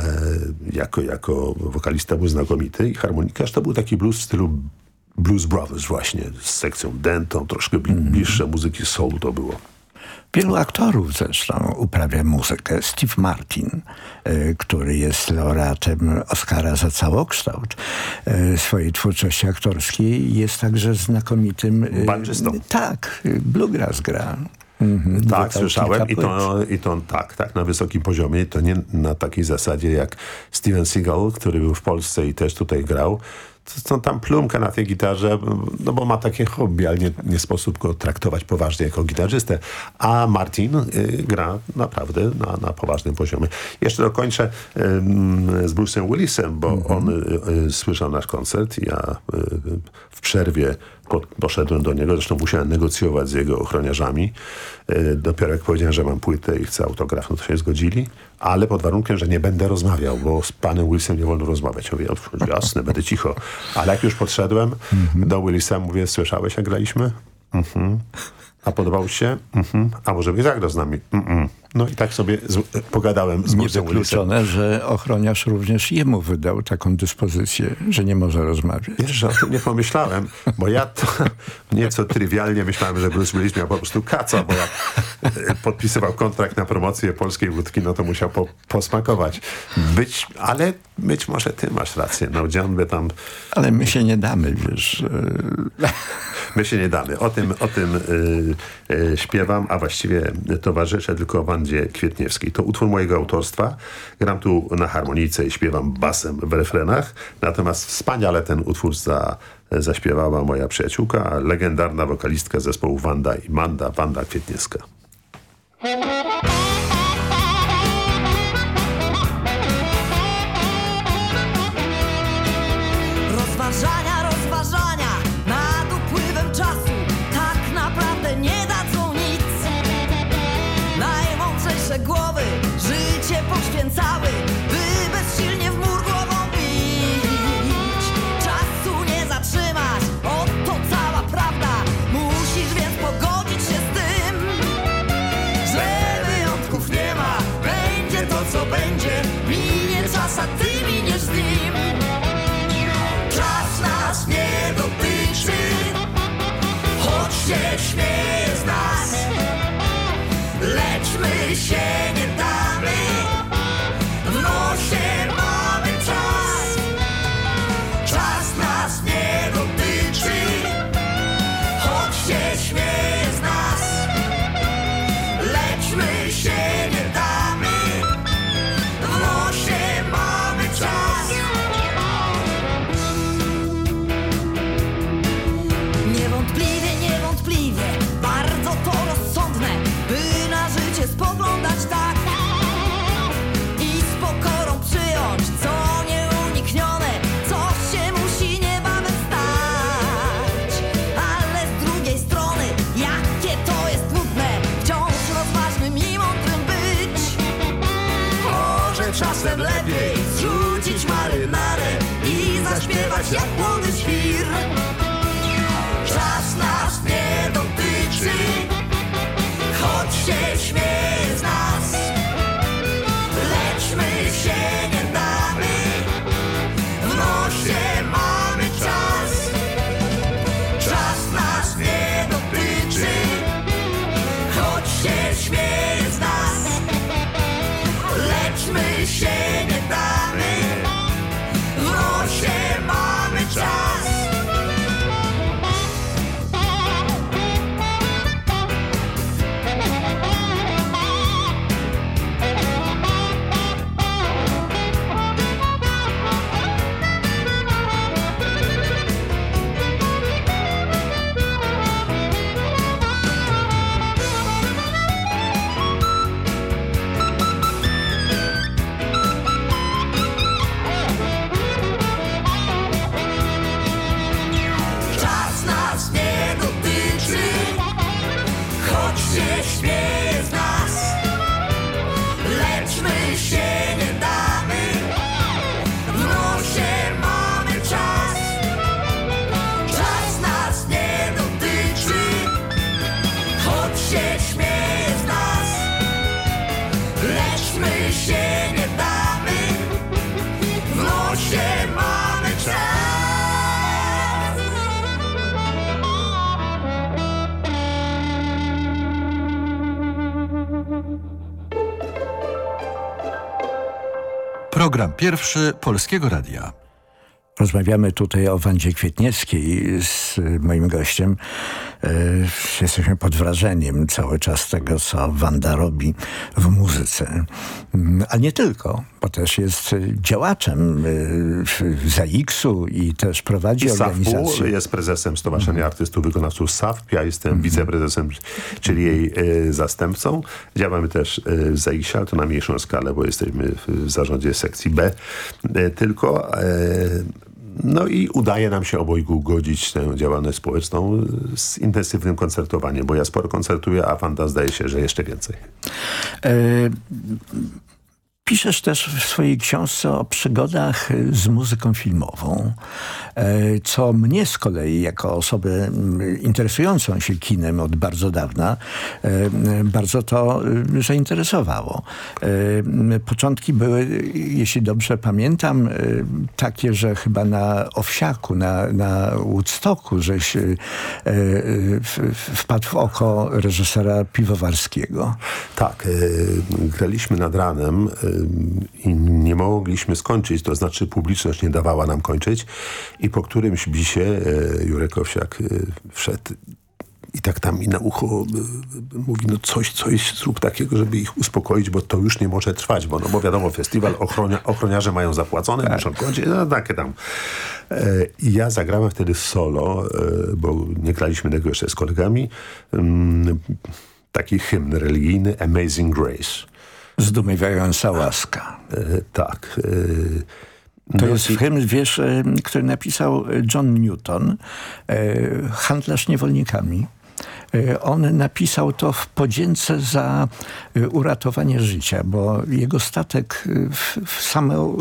jako, jako wokalista był znakomity i harmonikarz to był taki blues w stylu Blues Brothers właśnie, z sekcją dentą, troszkę mhm. bliższe muzyki soul to było. Wielu aktorów zresztą uprawia muzykę. Steve Martin, y, który jest laureatem Oscara za całokształt y, swojej twórczości aktorskiej, jest także znakomitym... Y, Banczystą. Tak, bluegrass gra. Mhm, tak, słyszałem i to, i to tak, tak, na wysokim poziomie. To nie na takiej zasadzie jak Steven Seagal, który był w Polsce i też tutaj grał, są tam plumka na tej gitarze, no bo ma takie hobby, ale nie, nie sposób go traktować poważnie jako gitarzystę. A Martin y, gra naprawdę na, na poważnym poziomie. Jeszcze dokończę y, z Bruce'em Willisem, bo mm -hmm. on y, słyszał nasz koncert. Ja y, w przerwie poszedłem do niego, zresztą musiałem negocjować z jego ochroniarzami. E, dopiero jak powiedziałem, że mam płytę i chcę autograf, no to się zgodzili, ale pod warunkiem, że nie będę rozmawiał, bo z panem Willisem nie wolno rozmawiać. Mówię, jasne, będę cicho. Ale jak już podszedłem do Willisa, mówię, słyszałeś jak graliśmy? Mhm. A podobał się? Mhm. A może byś zagrał z nami? Mhm. No i tak sobie z, pogadałem z Niewykluczone, że ochroniarz również jemu wydał taką dyspozycję, że nie może rozmawiać. Wiesz, o tym nie pomyślałem, bo ja to nieco trywialnie myślałem, że Bruce Willis miał po prostu kaca, bo jak e, podpisywał kontrakt na promocję polskiej wódki, no to musiał po, posmakować. Być, ale być może ty masz rację, no gdzie on by tam... Ale my się nie damy, wiesz. My się nie damy. O tym, o tym y, y, śpiewam, a właściwie towarzyszę tylko Wandzie Kwietniewskiej. To utwór mojego autorstwa. Gram tu na harmonice i śpiewam basem w refrenach. Natomiast wspaniale ten utwór za, zaśpiewała moja przyjaciółka, legendarna wokalistka zespołu Wanda i Manda, Wanda Kwietniewska. Czasem lepiej. Zrzucić marynarę i zaśpiewać jak Program pierwszy Polskiego Radia. Rozmawiamy tutaj o Wandzie Kwietniewskiej z moim gościem. E, Jesteśmy pod wrażeniem cały czas tego, co Wanda robi w muzyce. Mm, A nie tylko, bo też jest działaczem e, ZAX-u i też prowadzi I organizację. Jest prezesem Stowarzyszenia Artystów Wykonawców SAFP. Ja jestem wiceprezesem, czyli jej e, zastępcą. Działamy też e, w ZAX-ie, ale to na mniejszą skalę, bo jesteśmy w zarządzie sekcji B e, tylko. E, no i udaje nam się obojgu godzić tę działalność społeczną z intensywnym koncertowaniem, bo ja sporo koncertuję, a Wanda zdaje się, że jeszcze więcej. Piszesz też w swojej książce o przygodach z muzyką filmową, e, co mnie z kolei, jako osobę mm, interesującą się kinem od bardzo dawna, e, bardzo to e, zainteresowało. E, Początki były, jeśli dobrze pamiętam, e, takie, że chyba na Owsiaku, na, na Woodstocku, żeś wpadł w oko reżysera Piwowarskiego. Tak, graliśmy nad ranem i nie mogliśmy skończyć, to znaczy publiczność nie dawała nam kończyć i po którymś bisie e, Jurek Owsiak e, wszedł i tak tam mi na ucho e, mówi, no coś, coś zrób takiego, żeby ich uspokoić, bo to już nie może trwać, bo, no, bo wiadomo, festiwal ochronia, ochroniarze mają zapłacone, muszą kończyć, no takie tam. I ja zagrałem wtedy solo, bo nie graliśmy tego jeszcze z kolegami, mm, taki hymn religijny Amazing Grace. Zdumiewająca łaska. E, tak. e, To no jest hymn, wiesz, e, który napisał John Newton, handlarz niewolnikami. On napisał to w podzięce za uratowanie życia, bo jego statek w, w same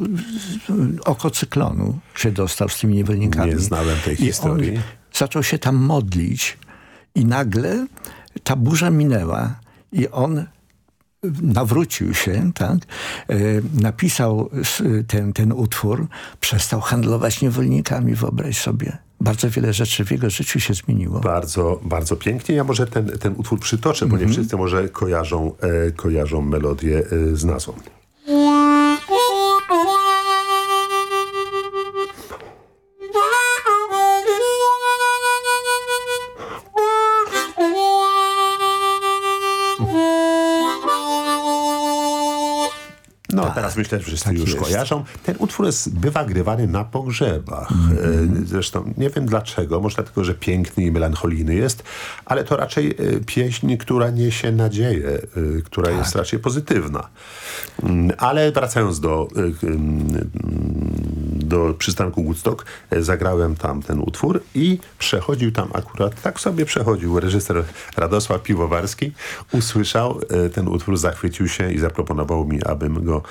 oko cyklonu się dostał z tymi niewolnikami. Nie znałem tej historii. Zaczął się tam modlić i nagle ta burza minęła i on nawrócił się, tak? E, napisał ten, ten utwór, przestał handlować niewolnikami, wyobraź sobie. Bardzo wiele rzeczy w jego życiu się zmieniło. Bardzo, bardzo pięknie. Ja może ten, ten utwór przytoczę, bo nie wszyscy może kojarzą, e, kojarzą melodię e, z nazwą. Teraz myślę, że wszyscy już jest. kojarzą. Ten utwór jest, bywa grywany na pogrzebach. E, Zresztą nie wiem dlaczego, może dlatego, że piękny i melancholijny jest, ale to raczej e, pieśń, która niesie nadzieję, e, która jest raczej pozytywna. Mm, Ale wracając do, mm, do przystanku Woodstock, zagrałem tam ten utwór i przechodził tam akurat, tak sobie przechodził reżyser Radosław Piwowarski, usłyszał ten utwór, zachwycił się i zaproponował mi, abym go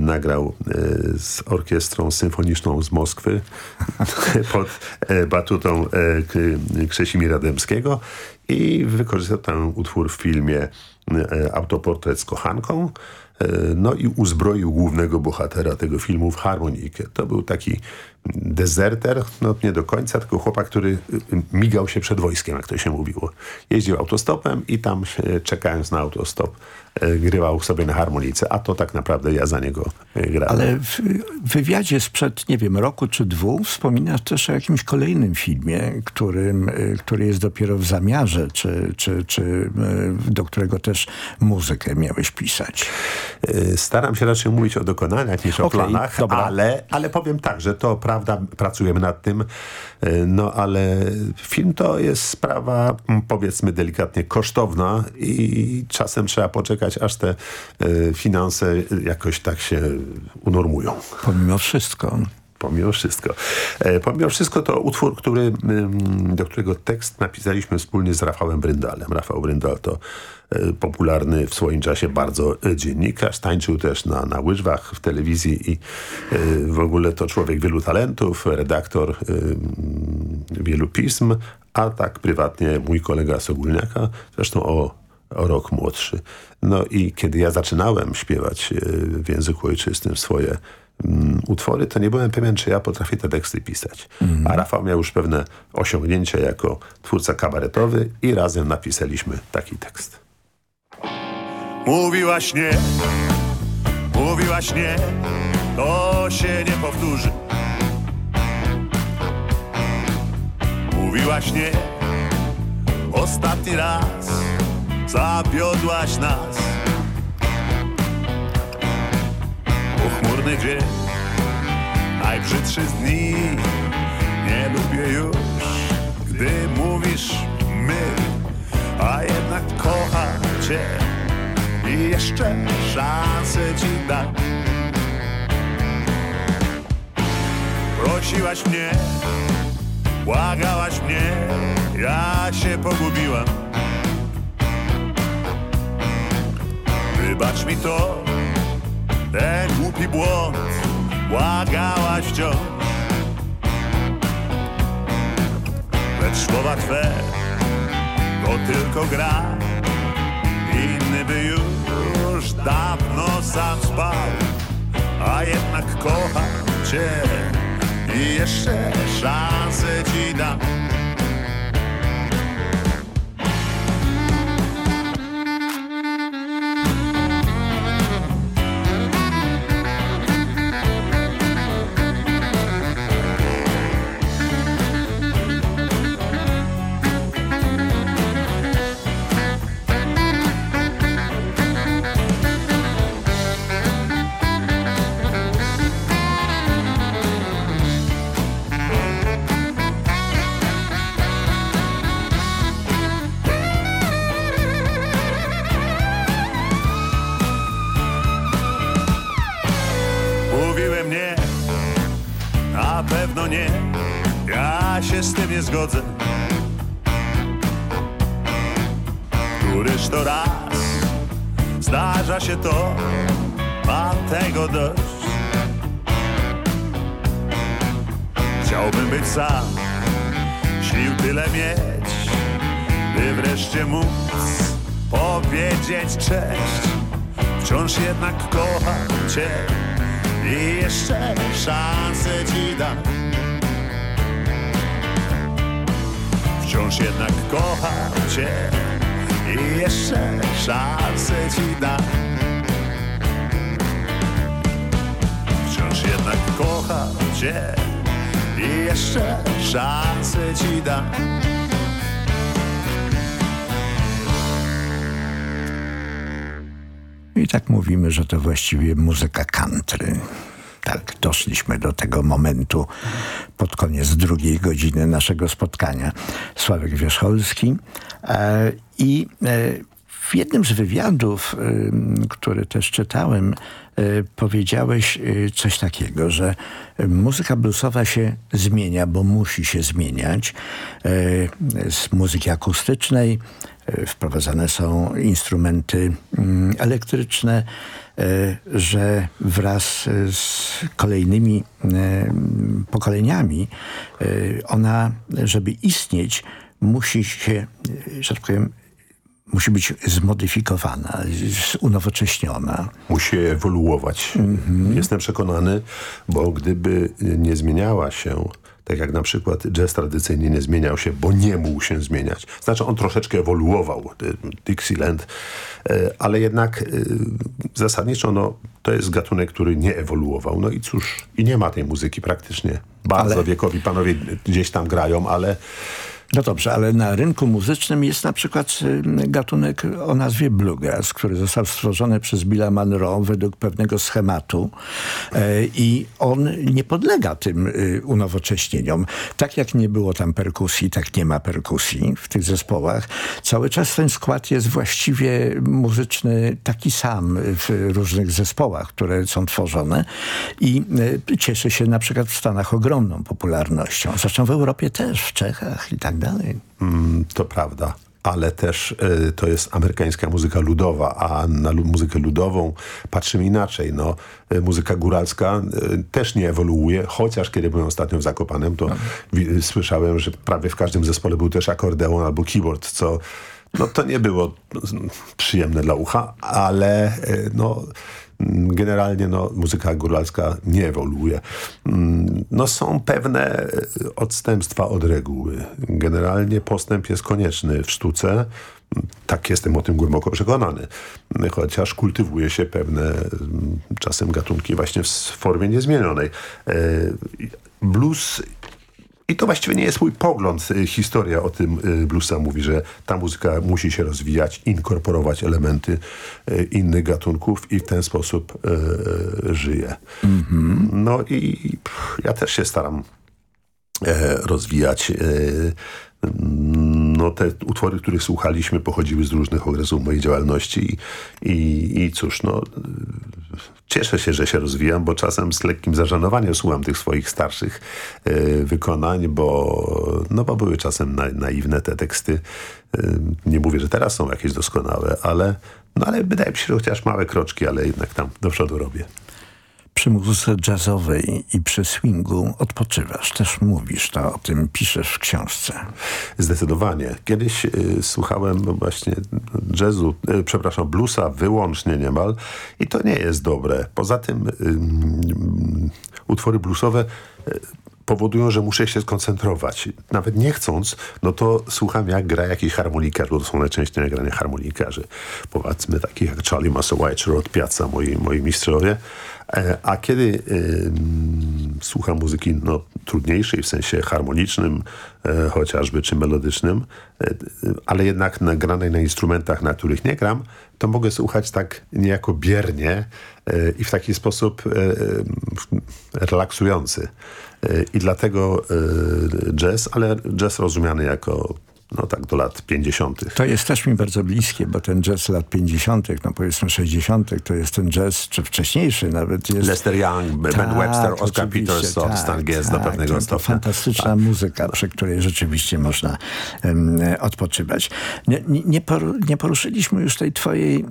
nagrał e, z orkiestrą symfoniczną z Moskwy pod e, batutą e, Krzesimira Dębskiego i wykorzystał ten utwór w filmie Autoportret z kochanką. No i uzbroił głównego bohatera tego filmu w harmonikę. To był taki dezerter, no nie do końca, tylko chłopak, który y, y, migał się przed wojskiem, jak to się mówiło. Jeździł autostopem i tam czekając na autostop e, grywał sobie na harmonice, a to tak naprawdę ja za niego grałem. Ale w wywiadzie sprzed, nie wiem, roku czy dwóch wspominasz też o jakimś kolejnym filmie, którym, y, który jest dopiero w zamiarze, czy, czy, czy y, do którego też muzykę miałeś pisać. Y, Staram się raczej mówić o dokonaniach niż o planach, dobra. ale, ale powiem tak, że to prawda, pracujemy nad tym, y, no ale film to jest sprawa, powiedzmy delikatnie, kosztowna i czasem trzeba poczekać, aż te y, finanse jakoś tak się unormują. Pomimo wszystko. Pomimo wszystko. E, pomimo wszystko to utwór, który, ym, do którego tekst napisaliśmy wspólnie z Rafałem Bryndalem. Rafał Bryndal to e, popularny w swoim czasie bardzo e, dziennikarz. Tańczył też na, na łyżwach w telewizji i w ogóle to człowiek wielu talentów, redaktor ym, wielu pism, a tak prywatnie mój kolega z Ogólniaka, zresztą o o rok młodszy. No i kiedy ja zaczynałem śpiewać w języku ojczystym swoje mm, utwory, to nie byłem pewien, czy ja potrafię te teksty pisać. A Rafał miał już pewne osiągnięcia jako twórca kabaretowy i razem napisaliśmy taki tekst. Mówiłaś nie, mówiłaś nie, to się nie powtórzy. Mówiłaś nie, ostatni raz zawiodłaś nas. Pochmurny dzień, najbrzydszy z dni, nie lubię już, gdy mówisz my, a jednak kocham cię. I jeszcze szansę ci dam. Prosiłaś mnie, błagałaś mnie, ja się pogubiłam. Wybacz mi to, ten głupi błąd, błagałaś wciąż. Lecz słowa Twe to tylko gra, inny by już dawno sam spał, a jednak kocham Cię i jeszcze szansę Ci dam. I tak mówimy, że to właściwie muzyka country. Tak, doszliśmy do tego momentu pod koniec drugiej godziny naszego spotkania. Sławek Wierzcholski e, i e, w jednym z wywiadów, y, który też czytałem, y, powiedziałeś y, coś takiego, że muzyka bluesowa się zmienia, bo musi się zmieniać. Z muzyki akustycznej wprowadzane są instrumenty elektryczne, że wraz z kolejnymi pokoleniami ona, żeby istnieć, musi się, że tak powiem, musi być zmodyfikowana, unowocześniona. Musi ewoluować. Mhm. Jestem przekonany, bo gdyby nie zmieniała się tak jak na przykład jazz tradycyjnie nie zmieniał się, bo nie mógł się zmieniać. Znaczy on troszeczkę ewoluował, Dixieland, e, ale jednak e, zasadniczo no, to jest gatunek, który nie ewoluował. No i cóż, i nie ma tej muzyki praktycznie. Bardzo ale... wiekowi panowie gdzieś tam grają, ale no dobrze, ale na rynku muzycznym jest na przykład y, gatunek o nazwie bluegrass, który został stworzony przez Billa Monroe według pewnego schematu e, i on nie podlega tym y, unowocześnieniom. Tak jak nie było tam perkusji, tak nie ma perkusji w tych zespołach. Cały czas ten skład jest właściwie muzyczny taki sam w różnych zespołach, które są tworzone i y, cieszy się na przykład w Stanach ogromną popularnością. Zresztą w Europie też, w Czechach i tak dalej. Mm, to prawda ale też y, to jest amerykańska muzyka ludowa, a na muzykę ludową patrzymy inaczej. No, y, muzyka góralska y, też nie ewoluuje, chociaż kiedy byłem ostatnio w Zakopanem, to no. słyszałem, że prawie w każdym zespole był też akordeon albo keyboard, co no, to nie było przyjemne dla ucha, ale no generalnie no, muzyka góralska nie ewoluuje. Mm, no, są pewne odstępstwa od reguły. Generalnie postęp jest konieczny w sztuce. Tak jestem o tym głęboko przekonany. Chociaż kultywuje się pewne mm, czasem gatunki właśnie w formie niezmienionej. E, blues i to właściwie nie jest mój pogląd. Y, historia o tym y, bluesa mówi, że ta muzyka musi się rozwijać, inkorporować elementy y, innych gatunków i w ten sposób żyje. Mm -hmm. No i ja też się staram e, rozwijać no te utwory, których słuchaliśmy pochodziły z różnych okresów mojej działalności i, i, i cóż, no cieszę się, że się rozwijam, bo czasem z lekkim zażanowaniem słucham tych swoich starszych y, wykonań, bo, no bo były czasem na, naiwne te teksty. Y, nie mówię, że teraz są jakieś doskonałe, ale, no ale wydaje mi się, że chociaż małe kroczki, ale jednak tam do przodu robię przy muzyce jazzowej i przy swingu odpoczywasz. Też mówisz to, o tym piszesz w książce. Zdecydowanie. Kiedyś y, słuchałem właśnie jazzu, y, przepraszam, bluesa wyłącznie niemal i to nie jest dobre. Poza tym y, utwory bluesowe y, powodują, że muszę się skoncentrować. Nawet nie chcąc, no to słucham jak gra jakiś harmonikarz, bo to są najczęściej nagrania harmonikarzy. Powiedzmy takich jak Charlie Masowaj czy Rod Piazza, moi, moi mistrzowie. E, a kiedy słucham muzyki no, trudniejszej w sensie harmonicznym e, chociażby, czy melodycznym, e, ale jednak nagranej na instrumentach, na których nie gram, to mogę słuchać tak niejako biernie i w taki sposób relaksujący. I dlatego jazz, ale jazz rozumiany jako no tak do lat 50. To jest też mi bardzo bliskie, bo ten jazz lat 50., no powiedzmy 60., to jest ten jazz, czy wcześniejszy nawet jest. Lester Young, tak, Ben Webster, Oscar Peterson, tak, Stan Getz tak, do pewnego to, stopnia. Fantastyczna tak. muzyka, przy której rzeczywiście można um, odpoczywać. Nie, nie, nie, poruszyliśmy już tej twojej e,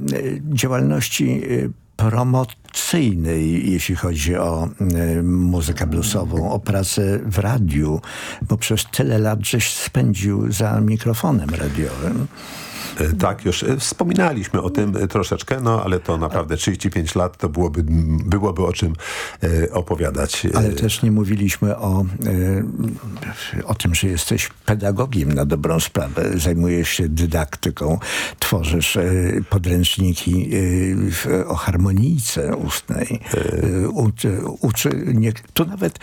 działalności e, promocyjnej, jeśli chodzi o y, muzykę bluesową, o pracę w radiu, bo przez tyle lat żeś spędził za mikrofonem radiowym. E, tak, już e, wspominaliśmy o tym e, troszeczkę, no ale to naprawdę 35 lat to byłoby, byłoby o czym opowiadać. Ale też nie mówiliśmy o, o tym, że jesteś pedagogiem na dobrą sprawę. Zajmujesz się dydaktyką, tworzysz podręczniki o harmonijce ustnej. Uczy, uczy nie, tu nawet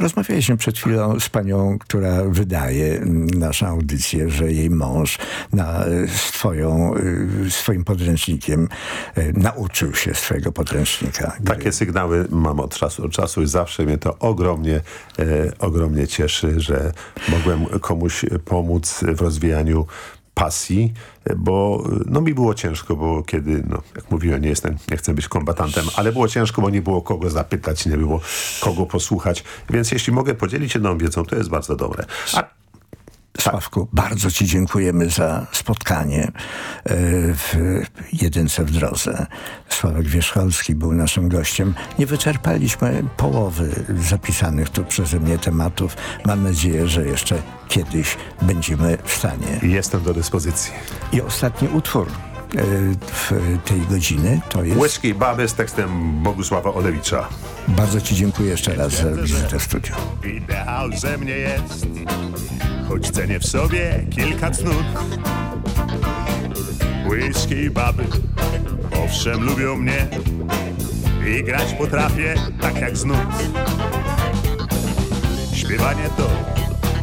rozmawialiśmy przed chwilą z panią, która wydaje naszą audycję, że jej mąż na swoją, y, swoim podręcznikiem y, nauczył się swojego podręcznika. Takie sygnały mam od czasu do czasu i zawsze mnie to ogromnie, e, ogromnie cieszy, że mogłem komuś pomóc w rozwijaniu pasji, bo no mi było ciężko, bo kiedy, no jak mówiłem, nie jestem, nie chcę być kombatantem, ale było ciężko, bo nie było kogo zapytać, nie było kogo posłuchać, więc jeśli mogę podzielić się jedną wiedzą, to jest bardzo dobre. A Sławku, bardzo Ci dziękujemy za spotkanie e, w Jedynce w Drodze. Sławek Wierzcholski był naszym gościem. Nie wyczerpaliśmy połowy zapisanych tu przeze mnie tematów. Mam nadzieję, że jeszcze kiedyś będziemy w stanie. Jestem do dyspozycji. I ostatni utwór w tej godziny to jest... Łyżki i baby z tekstem Bogusława Olewicza. Bardzo Ci dziękuję jeszcze raz za wizytę w studiu. Ideał ze mnie jest, choć cenię w sobie kilka cnót. Whisky i baby, owszem lubią mnie i grać potrafię tak jak znów. Śpiewanie to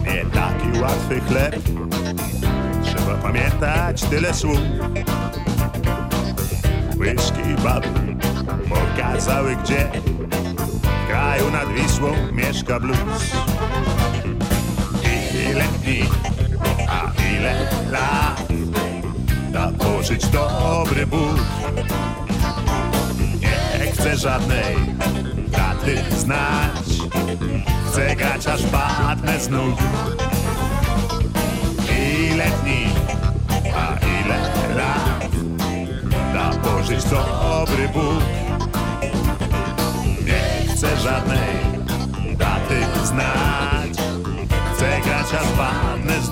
nie taki łatwy chleb, trzeba pamiętać tyle słów. Whisky i baby pokazały gdzie w kraju nad Wisłą mieszka blues. Ile dni, a ile lat da pożyć dobry Bóg. Nie chcę żadnej daty znać, chcę grać aż padnę z nóg. Ile dni, a ile pożyć dobry Bóg. Nie chcę żadnej daty znać Chcę grać aż padnę z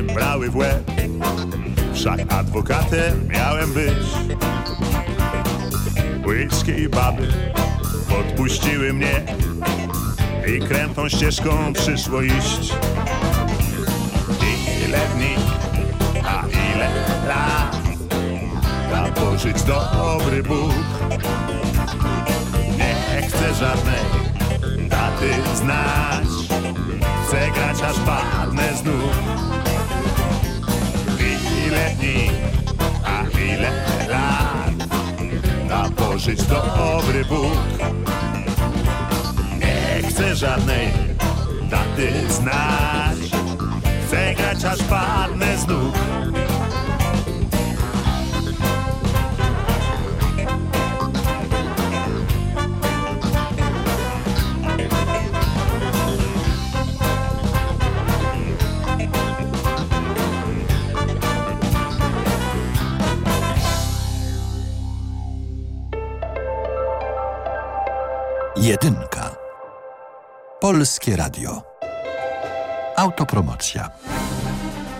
brały w łeb. Wszak adwokatem miałem być. Whisky i baby podpuściły mnie I krętą ścieżką przyszło iść. Ile dni, a ile lat Da pożyć dobry Bóg. Nie chcę żadnej daty znać. Chcę grać aż padnę z nóg Ile dni, a ile lat. Da pożyć dobry Bóg. Nie chcę żadnej daty znać. Chcę grać aż padnę z nóg Jedynka. Polskie Radio. Autopromocja.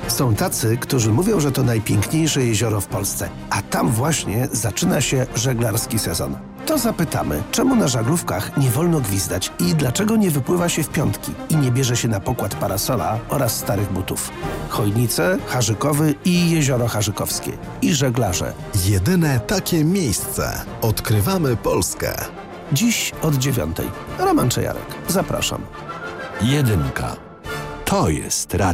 Są tacy, którzy mówią, że to najpiękniejsze jezioro w Polsce, a tam właśnie zaczyna się żeglarski sezon. To zapytamy, czemu na żaglówkach nie wolno gwizdać i dlaczego nie wypływa się w piątki i nie bierze się na pokład parasola oraz starych butów. Chojnice, Harzykowy i Jezioro Harzykowskie. I żeglarze. Jedyne takie miejsce. Odkrywamy Polskę. Dziś od dziewiątej. Roman Czejarek. Zapraszam. Jedynka. To jest radio.